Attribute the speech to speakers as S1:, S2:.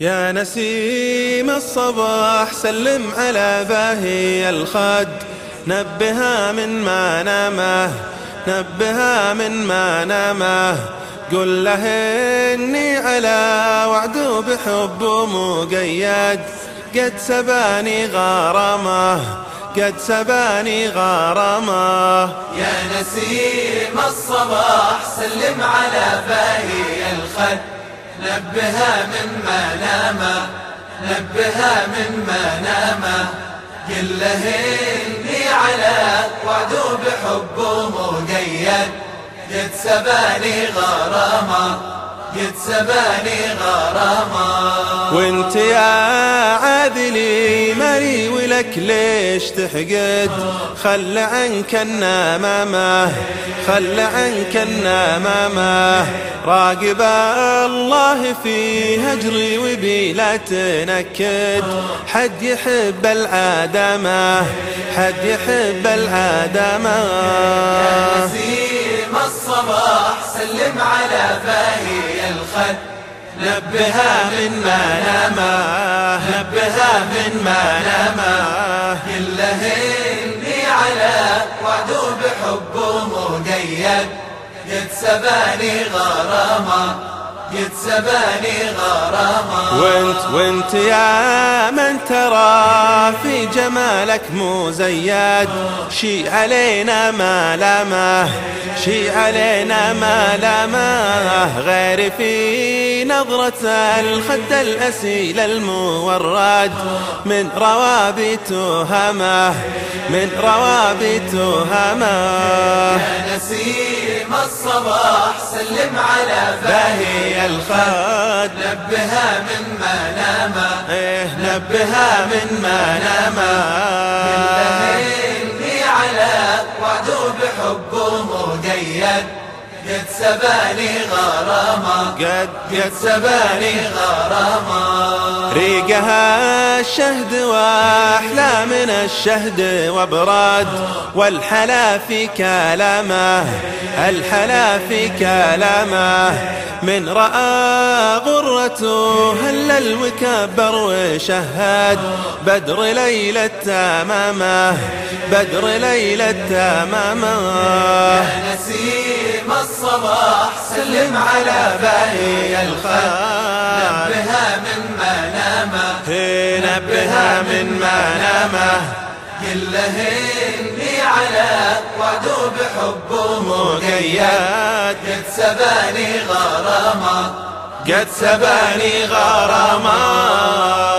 S1: يا نسيم الصباح سلم على باهي الخد. نبها من ما نامه نبها من ما نامه. قل له إني على وعد بحب مقيد. قد سباني غرامه قد سباني غرامه.
S2: يا نسيم الصباح سلم على باهي الخد. نبها من ما نام نبها من ما نام قل له إني على وعد بحب مقيد قد سباني غرامة قد سباني غرامة.
S1: وانت يا عادلي مري ولك ليش تحقد؟ خل عنك النمامة خل عنك النمامة راقب الله في هجري وبي لا تنكد. حد يحب العدمة حد يحب العدمة
S2: نسيم الصباح سلم على باهي الخد نبها من نبها من ما نما قل له إني على وعد بحب مقيد قد سباني غرامة. قد سباني غرامة.
S1: وانت وانت يا من ترى في جمالك مزيد شي علينا ما لمه شي علينا ما لمه غير في نظرة الخد الأسيل المورد. من روابي تهمه من روابي تهمه
S2: يا نسيم الصباح سلم على باهي الخد نبها من ما نام
S1: إيه نبها من ما نام
S2: إني على وعد بحب مقيد قد سباني غرامة.
S1: قد
S2: قد سباني غرامة.
S1: ريقها الشهد وأحلى من الشهد وبراد والحلا في كلامه الحلا في كلامه من رأى غرته هلل وكبر وشهد بدر ليلة تمامه بدر ليلة تمامه.
S2: يا نسيم الصباح سلم على باهي الخد نبها من ما نامه
S1: بها من
S2: منامة. كلهن لي على وعدو بحبه مقيد قد سباني غرامة.
S1: قد سباني غرامة.